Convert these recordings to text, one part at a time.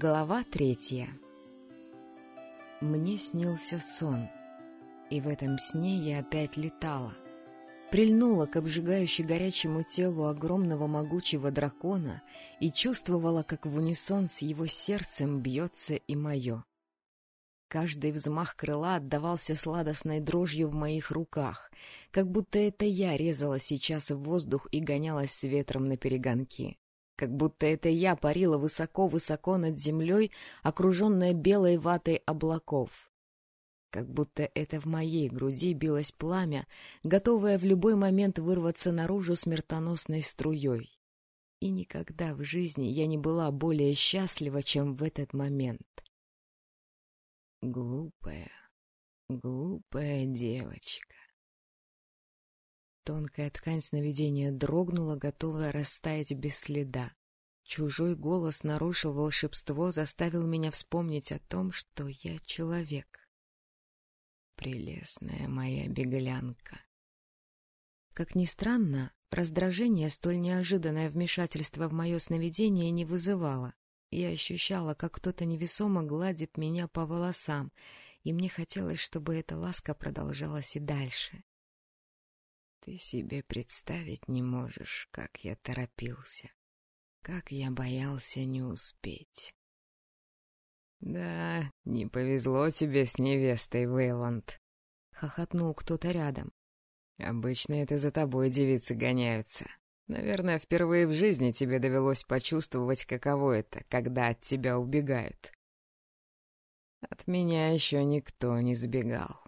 Глава третья Мне снился сон, и в этом сне я опять летала. Прильнула к обжигающей горячему телу огромного могучего дракона и чувствовала, как в унисон с его сердцем бьется и мое. Каждый взмах крыла отдавался сладостной дрожью в моих руках, как будто это я резала сейчас в воздух и гонялась с ветром на перегонки как будто это я парила высоко-высоко над землей, окруженная белой ватой облаков. Как будто это в моей груди билось пламя, готовое в любой момент вырваться наружу смертоносной струей. И никогда в жизни я не была более счастлива, чем в этот момент. Глупая, глупая девочка. Тонкая ткань сновидения дрогнула, готовая растаять без следа. Чужой голос нарушил волшебство, заставил меня вспомнить о том, что я человек. Прелестная моя беглянка. Как ни странно, раздражение, столь неожиданное вмешательство в мое сновидение не вызывало. Я ощущала, как кто-то невесомо гладит меня по волосам, и мне хотелось, чтобы эта ласка продолжалась и дальше. Ты себе представить не можешь, как я торопился, как я боялся не успеть. Да, не повезло тебе с невестой, Вейланд, хохотнул кто-то рядом. Обычно это за тобой девицы гоняются. Наверное, впервые в жизни тебе довелось почувствовать, каково это, когда от тебя убегают. От меня еще никто не сбегал.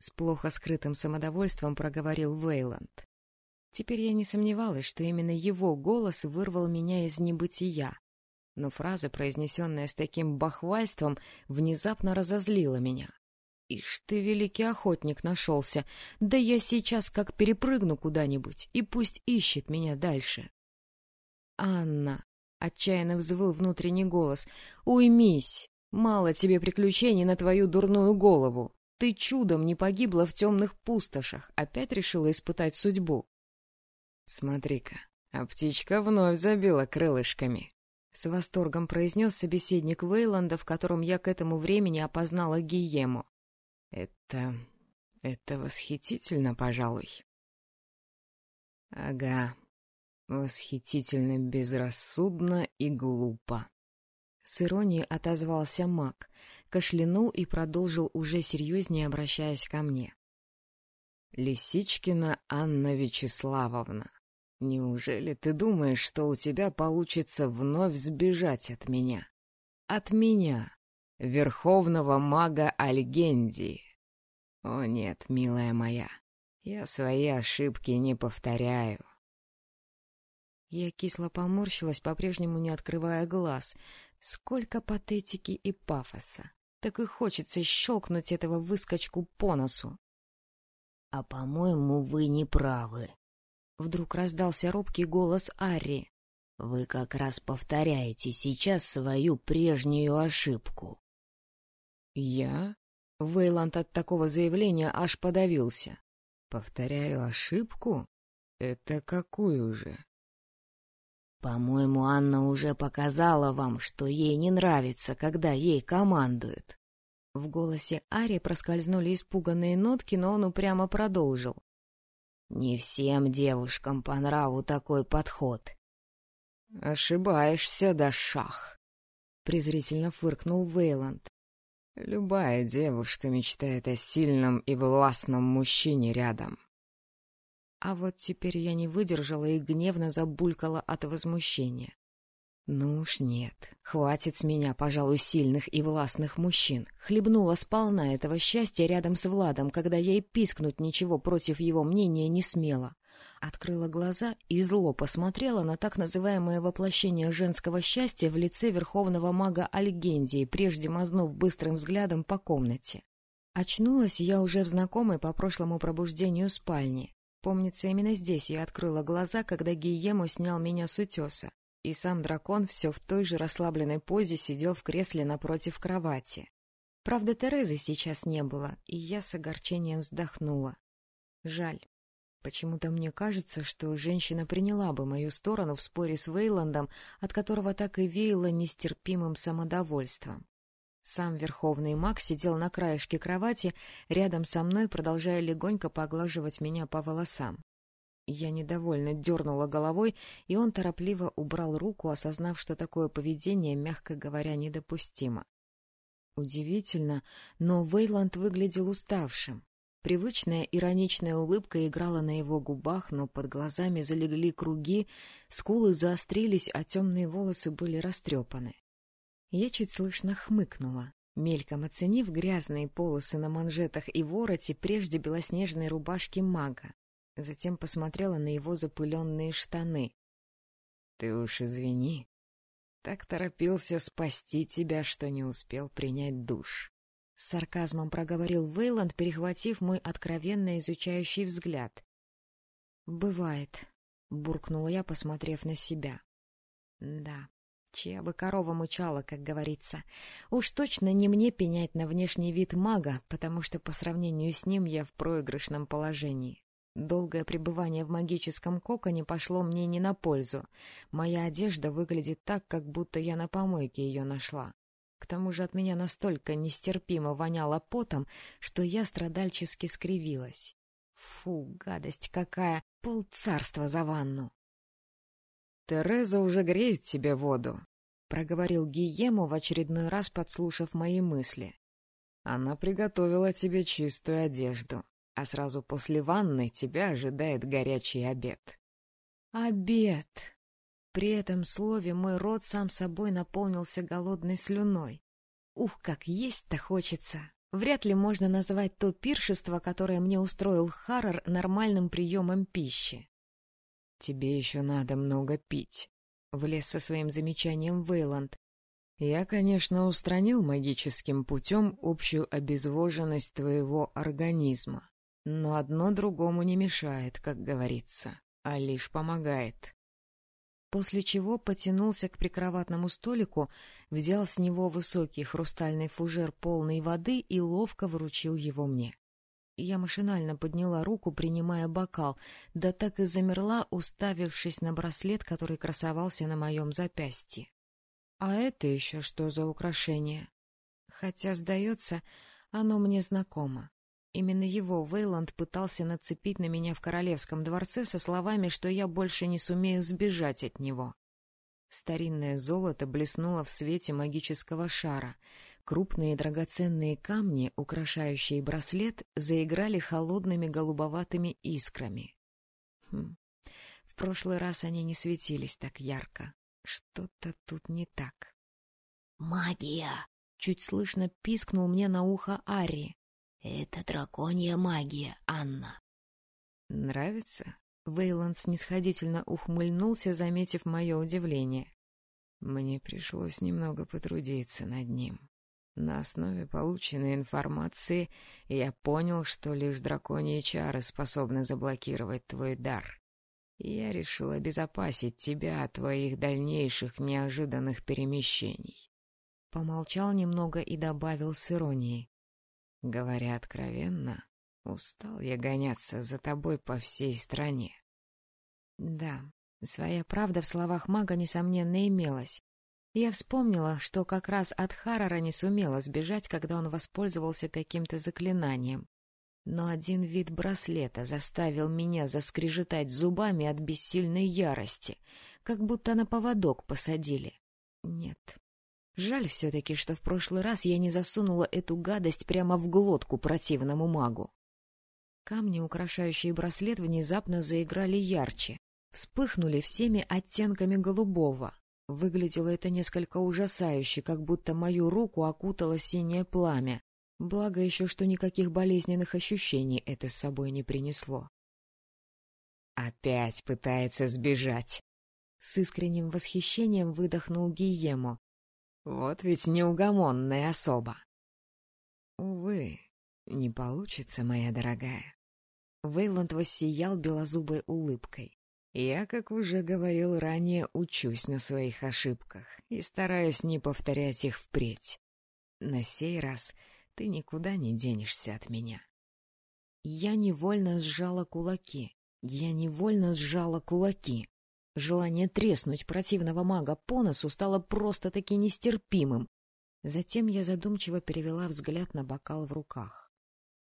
С плохо скрытым самодовольством проговорил Вейланд. Теперь я не сомневалась, что именно его голос вырвал меня из небытия. Но фраза, произнесенная с таким бахвальством, внезапно разозлила меня. «Ишь ты, великий охотник, нашелся! Да я сейчас как перепрыгну куда-нибудь, и пусть ищет меня дальше!» «Анна!» — отчаянно взвыл внутренний голос. «Уймись! Мало тебе приключений на твою дурную голову!» Ты чудом не погибла в темных пустошах, опять решила испытать судьбу. Смотри-ка, а птичка вновь забила крылышками. С восторгом произнес собеседник Вейланда, в котором я к этому времени опознала Гиему. Это... это восхитительно, пожалуй. Ага, восхитительно безрассудно и глупо. С иронией отозвался маг, кашлянул и продолжил уже серьезнее, обращаясь ко мне. «Лисичкина Анна Вячеславовна, неужели ты думаешь, что у тебя получится вновь сбежать от меня? От меня, верховного мага Альгендии? О нет, милая моя, я свои ошибки не повторяю». Я кисло поморщилась, по-прежнему не открывая глаз. Сколько патетики и пафоса так и хочется щелкнуть этого выскочку по носу. — А, по-моему, вы не правы. Вдруг раздался робкий голос Арри. — Вы как раз повторяете сейчас свою прежнюю ошибку. — Я? Вейланд от такого заявления аж подавился. — Повторяю ошибку? Это какую же? По-моему, Анна уже показала вам, что ей не нравится, когда ей командуют. В голосе Ари проскользнули испуганные нотки, но он упрямо продолжил. Не всем девушкам по нраву такой подход. Ошибаешься, да шах, презрительно фыркнул Вейланд. Любая девушка мечтает о сильном и властном мужчине рядом. А вот теперь я не выдержала и гневно забулькала от возмущения. Ну уж нет, хватит с меня, пожалуй, сильных и властных мужчин. Хлебнула сполна этого счастья рядом с Владом, когда я и пискнуть ничего против его мнения не смела. Открыла глаза и зло посмотрела на так называемое воплощение женского счастья в лице верховного мага Альгендии, прежде мазнув быстрым взглядом по комнате. Очнулась я уже в знакомой по прошлому пробуждению спальне. Помнится, именно здесь я открыла глаза, когда Гиему снял меня с утеса. И сам дракон все в той же расслабленной позе сидел в кресле напротив кровати. Правда, Терезы сейчас не было, и я с огорчением вздохнула. Жаль. Почему-то мне кажется, что женщина приняла бы мою сторону в споре с Вейландом, от которого так и веяло нестерпимым самодовольством. Сам верховный маг сидел на краешке кровати, рядом со мной, продолжая легонько поглаживать меня по волосам. Я недовольно дернула головой, и он торопливо убрал руку, осознав, что такое поведение, мягко говоря, недопустимо. Удивительно, но Вейланд выглядел уставшим. Привычная ироничная улыбка играла на его губах, но под глазами залегли круги, скулы заострились, а темные волосы были растрепаны. Я чуть слышно хмыкнула, мельком оценив грязные полосы на манжетах и вороте прежде белоснежной рубашки мага. Затем посмотрела на его запыленные штаны. — Ты уж извини. Так торопился спасти тебя, что не успел принять душ. С сарказмом проговорил Вейланд, перехватив мой откровенно изучающий взгляд. — Бывает, — буркнула я, посмотрев на себя. — Да, чья бы корова мычала, как говорится. Уж точно не мне пенять на внешний вид мага, потому что по сравнению с ним я в проигрышном положении. Долгое пребывание в магическом коконе пошло мне не на пользу. Моя одежда выглядит так, как будто я на помойке ее нашла. К тому же от меня настолько нестерпимо воняло потом, что я страдальчески скривилась. Фу, гадость какая! Пол царства за ванну! — Тереза уже греет тебе воду, — проговорил Гиему в очередной раз, подслушав мои мысли. — Она приготовила тебе чистую одежду а сразу после ванны тебя ожидает горячий обед. Обед! При этом слове мой рот сам собой наполнился голодной слюной. Ух, как есть-то хочется! Вряд ли можно назвать то пиршество, которое мне устроил Харрор, нормальным приемом пищи. — Тебе еще надо много пить, — влез со своим замечанием Вейланд. Я, конечно, устранил магическим путем общую обезвоженность твоего организма. Но одно другому не мешает, как говорится, а лишь помогает. После чего потянулся к прикроватному столику, взял с него высокий хрустальный фужер полной воды и ловко вручил его мне. Я машинально подняла руку, принимая бокал, да так и замерла, уставившись на браслет, который красовался на моем запястье. А это еще что за украшение? Хотя, сдается, оно мне знакомо. Именно его Вейланд пытался нацепить на меня в королевском дворце со словами, что я больше не сумею сбежать от него. Старинное золото блеснуло в свете магического шара. Крупные драгоценные камни, украшающие браслет, заиграли холодными голубоватыми искрами. Хм. В прошлый раз они не светились так ярко. Что-то тут не так. «Магия!» — чуть слышно пискнул мне на ухо Ари. Это драконья магия, Анна. Нравится? Вейланд снисходительно ухмыльнулся, заметив мое удивление. Мне пришлось немного потрудиться над ним. На основе полученной информации я понял, что лишь драконьи чары способны заблокировать твой дар. я решил обезопасить тебя от твоих дальнейших неожиданных перемещений. Помолчал немного и добавил с иронией. Говоря откровенно, устал я гоняться за тобой по всей стране. Да, своя правда в словах мага, несомненно, имелась. Я вспомнила, что как раз от Харрора не сумела сбежать, когда он воспользовался каким-то заклинанием. Но один вид браслета заставил меня заскрежетать зубами от бессильной ярости, как будто на поводок посадили. Нет, Жаль все-таки, что в прошлый раз я не засунула эту гадость прямо в глотку противному магу. Камни, украшающие браслет, внезапно заиграли ярче, вспыхнули всеми оттенками голубого. Выглядело это несколько ужасающе, как будто мою руку окутало синее пламя. Благо еще, что никаких болезненных ощущений это с собой не принесло. «Опять пытается сбежать!» С искренним восхищением выдохнул Гиемо, вот ведь неугомонная особа. Увы, не получится, моя дорогая. Вейланд воссиял белозубой улыбкой. Я, как уже говорил ранее, учусь на своих ошибках и стараюсь не повторять их впредь. На сей раз ты никуда не денешься от меня. Я невольно сжала кулаки. Я невольно сжала кулаки. Желание треснуть противного мага по носу стало просто-таки нестерпимым. Затем я задумчиво перевела взгляд на бокал в руках.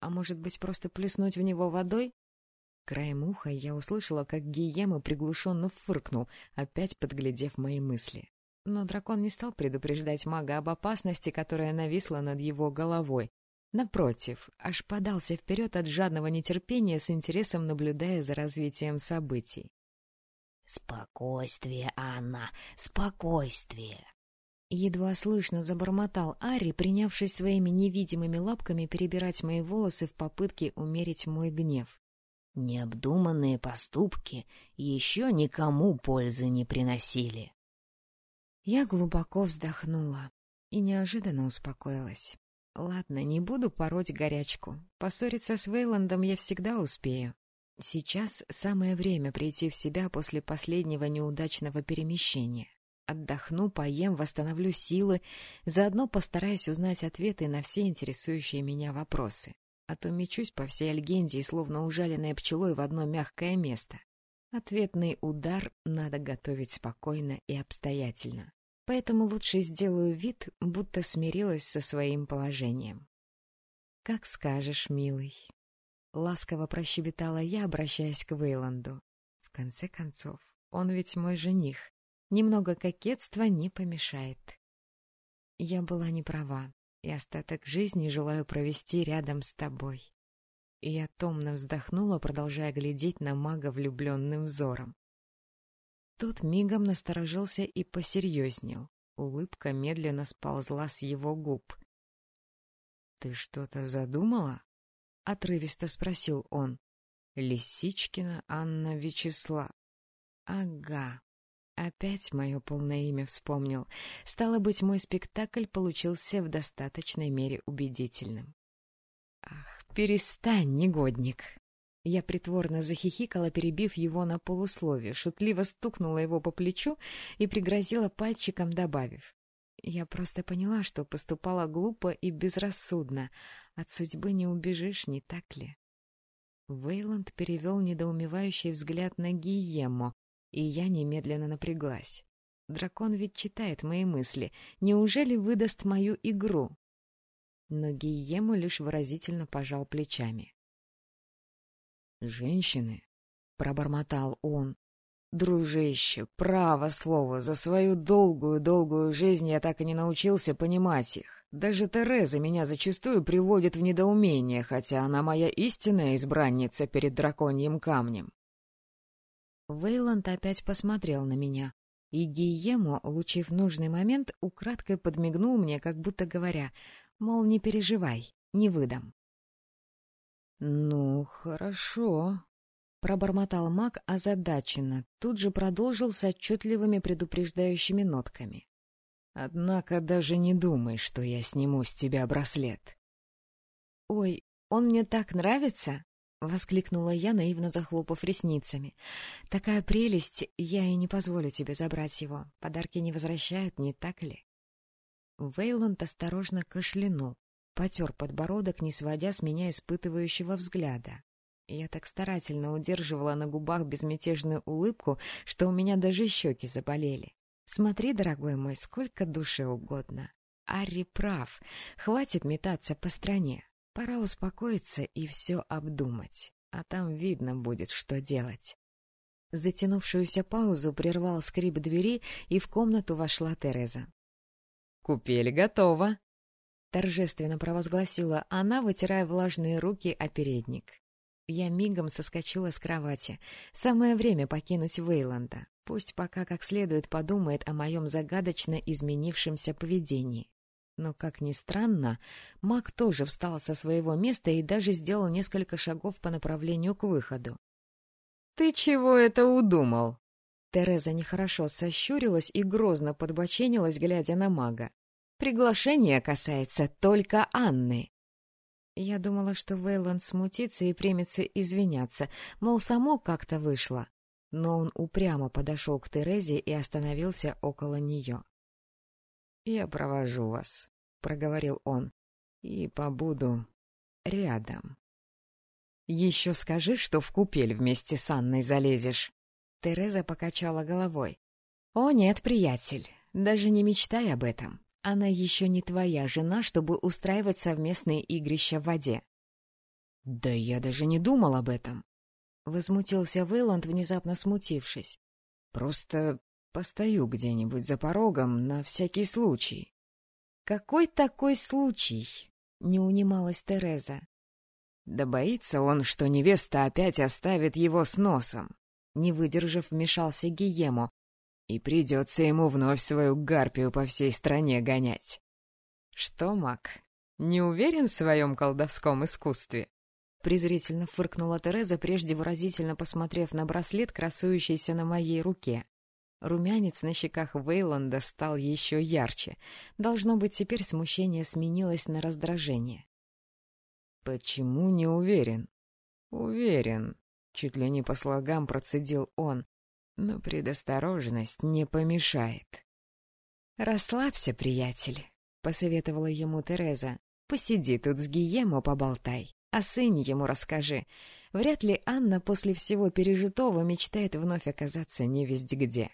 А может быть, просто плеснуть в него водой? Краем уха я услышала, как Гиема приглушенно фыркнул, опять подглядев мои мысли. Но дракон не стал предупреждать мага об опасности, которая нависла над его головой. Напротив, аж подался вперед от жадного нетерпения с интересом наблюдая за развитием событий. «Спокойствие, Анна, спокойствие!» Едва слышно забормотал Ари, принявшись своими невидимыми лапками перебирать мои волосы в попытке умерить мой гнев. «Необдуманные поступки еще никому пользы не приносили». Я глубоко вздохнула и неожиданно успокоилась. Ладно, не буду пороть горячку. Поссориться с Вейландом я всегда успею. Сейчас самое время прийти в себя после последнего неудачного перемещения. Отдохну, поем, восстановлю силы, заодно постараюсь узнать ответы на все интересующие меня вопросы. А то мечусь по всей Альгенде, словно ужаленная пчелой в одно мягкое место. Ответный удар надо готовить спокойно и обстоятельно поэтому лучше сделаю вид, будто смирилась со своим положением. «Как скажешь, милый», — ласково прощебетала я, обращаясь к Вейланду. «В конце концов, он ведь мой жених. Немного кокетства не помешает». Я была не права, и остаток жизни желаю провести рядом с тобой. И я томно вздохнула, продолжая глядеть на мага влюбленным взором. Тот мигом насторожился и посерьезнел. Улыбка медленно сползла с его губ. — Ты что-то задумала? — отрывисто спросил он. — Лисичкина Анна Вячеслав. — Ага. Опять мое полное имя вспомнил. Стало быть, мой спектакль получился в достаточной мере убедительным. — Ах, перестань, негодник! Я притворно захихикала, перебив его на полусловие, шутливо стукнула его по плечу и пригрозила пальчиком, добавив. Я просто поняла, что поступала глупо и безрассудно. От судьбы не убежишь, не так ли? Вейланд перевел недоумевающий взгляд на Гиему, и я немедленно напряглась. Дракон ведь читает мои мысли. Неужели выдаст мою игру? Но Гиему лишь выразительно пожал плечами. «Женщины?» — пробормотал он. «Дружище, право слово, за свою долгую-долгую жизнь я так и не научился понимать их. Даже Тереза меня зачастую приводит в недоумение, хотя она моя истинная избранница перед драконьим камнем». Вейланд опять посмотрел на меня, и Гиему, улучив нужный момент, украдкой подмигнул мне, как будто говоря, мол, не переживай, не выдам. «Ну, хорошо», — пробормотал маг озадаченно, тут же продолжил с отчетливыми предупреждающими нотками. «Однако даже не думай, что я сниму с тебя браслет». «Ой, он мне так нравится!» — воскликнула я, наивно захлопав ресницами. «Такая прелесть, я и не позволю тебе забрать его. Подарки не возвращают, не так ли?» Вейланд осторожно кашлянул, потер подбородок, не сводя с меня испытывающего взгляда. Я так старательно удерживала на губах безмятежную улыбку, что у меня даже щеки заболели. Смотри, дорогой мой, сколько душе угодно. Арри прав. Хватит метаться по стране. Пора успокоиться и все обдумать. А там видно будет, что делать. Затянувшуюся паузу прервал скрип двери, и в комнату вошла Тереза. «Купель готова», торжественно провозгласила она, вытирая влажные руки о передник. Я мигом соскочила с кровати. Самое время покинуть Вейланда. Пусть пока как следует подумает о моем загадочно изменившемся поведении. Но, как ни странно, маг тоже встал со своего места и даже сделал несколько шагов по направлению к выходу. — Ты чего это удумал? Тереза нехорошо сощурилась и грозно подбоченилась, глядя на мага. Приглашение касается только Анны. Я думала, что Вейланд смутится и примется извиняться, мол, само как-то вышло. Но он упрямо подошел к Терезе и остановился около нее. — Я провожу вас, — проговорил он, — и побуду рядом. Еще скажи, что в купель вместе с Анной залезешь. Тереза покачала головой. О нет, приятель, даже не мечтай об этом. Она еще не твоя жена, чтобы устраивать совместные игрища в воде. Да я даже не думал об этом. Возмутился Вейланд, внезапно смутившись. Просто постою где-нибудь за порогом на всякий случай. Какой такой случай? Не унималась Тереза. Да боится он, что невеста опять оставит его с носом. Не выдержав, вмешался Гиему, и придется ему вновь свою гарпию по всей стране гонять. Что, маг, не уверен в своем колдовском искусстве? Презрительно фыркнула Тереза, прежде выразительно посмотрев на браслет, красующийся на моей руке. Румянец на щеках Вейланда стал еще ярче. Должно быть, теперь смущение сменилось на раздражение. «Почему не уверен?» «Уверен», — чуть ли не по слогам процедил он, «но предосторожность не помешает». «Расслабься, приятель», — посоветовала ему Тереза. «Посиди тут с Гиемо, поболтай, а сыне ему расскажи. Вряд ли Анна после всего пережитого мечтает вновь оказаться невесть где».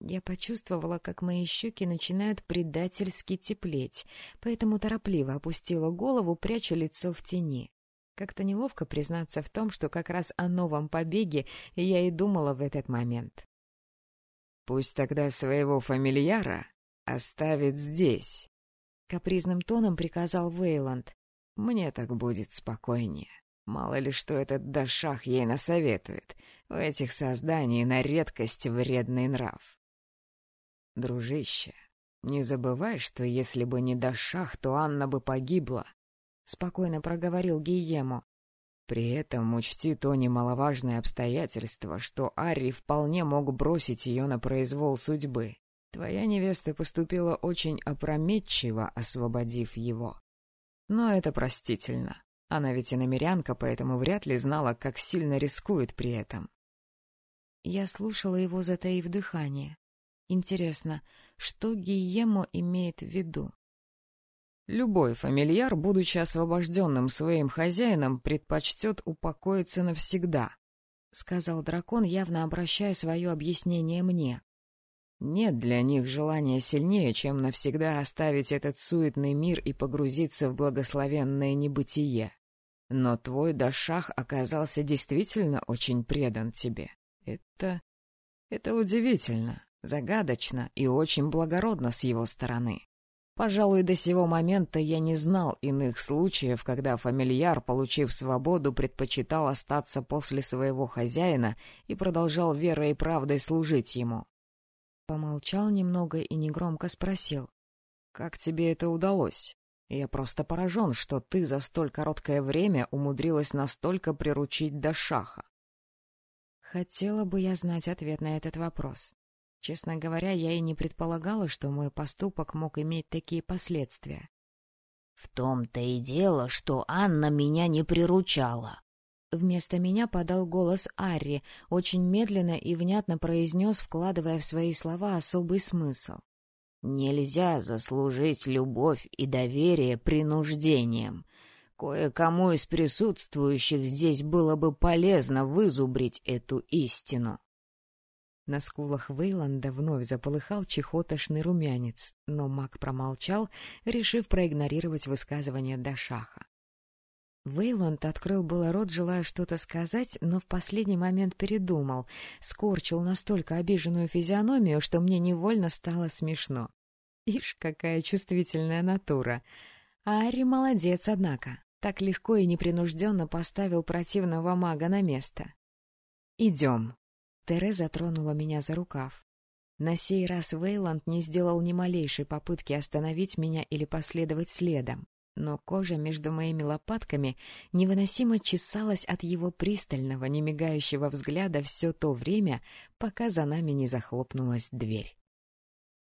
Я почувствовала, как мои щеки начинают предательски теплеть, поэтому торопливо опустила голову, пряча лицо в тени. Как-то неловко признаться в том, что как раз о новом побеге я и думала в этот момент. «Пусть тогда своего фамильяра оставит здесь», — капризным тоном приказал Вейланд. «Мне так будет спокойнее. Мало ли что этот Дашах ей насоветует. У этих созданий на редкость вредный нрав». «Дружище, не забывай, что если бы не Дашах, то Анна бы погибла», — спокойно проговорил Гиему. «При этом учти то немаловажное обстоятельство, что Арри вполне мог бросить ее на произвол судьбы. Твоя невеста поступила очень опрометчиво, освободив его. Но это простительно. Она ведь и намерянка, поэтому вряд ли знала, как сильно рискует при этом». Я слушала его, затаив дыхание. Интересно, что Гиемо имеет в виду? Любой фамильяр, будучи освобожденным своим хозяином, предпочтет упокоиться навсегда, — сказал дракон, явно обращая свое объяснение мне. Нет для них желания сильнее, чем навсегда оставить этот суетный мир и погрузиться в благословенное небытие. Но твой Дашах оказался действительно очень предан тебе. Это... это удивительно загадочно и очень благородно с его стороны. Пожалуй, до сего момента я не знал иных случаев, когда фамильяр, получив свободу, предпочитал остаться после своего хозяина и продолжал верой и правдой служить ему. Помолчал немного и негромко спросил. «Как тебе это удалось? Я просто поражен, что ты за столь короткое время умудрилась настолько приручить до шаха». Хотела бы я знать ответ на этот вопрос. Честно говоря, я и не предполагала, что мой поступок мог иметь такие последствия. — В том-то и дело, что Анна меня не приручала. Вместо меня подал голос Арри, очень медленно и внятно произнес, вкладывая в свои слова особый смысл. «Нельзя заслужить любовь и доверие принуждением. Кое-кому из присутствующих здесь было бы полезно вызубрить эту истину». На скулах Вейланда вновь заполыхал чехотошный румянец, но маг промолчал, решив проигнорировать высказывание Дашаха. Вейланд открыл было рот, желая что-то сказать, но в последний момент передумал, скорчил настолько обиженную физиономию, что мне невольно стало смешно. Ишь, какая чувствительная натура! Ари молодец, однако, так легко и непринужденно поставил противного мага на место. «Идем», Тереза тронула меня за рукав. На сей раз Вейланд не сделал ни малейшей попытки остановить меня или последовать следом, но кожа между моими лопатками невыносимо чесалась от его пристального, немигающего взгляда все то время, пока за нами не захлопнулась дверь.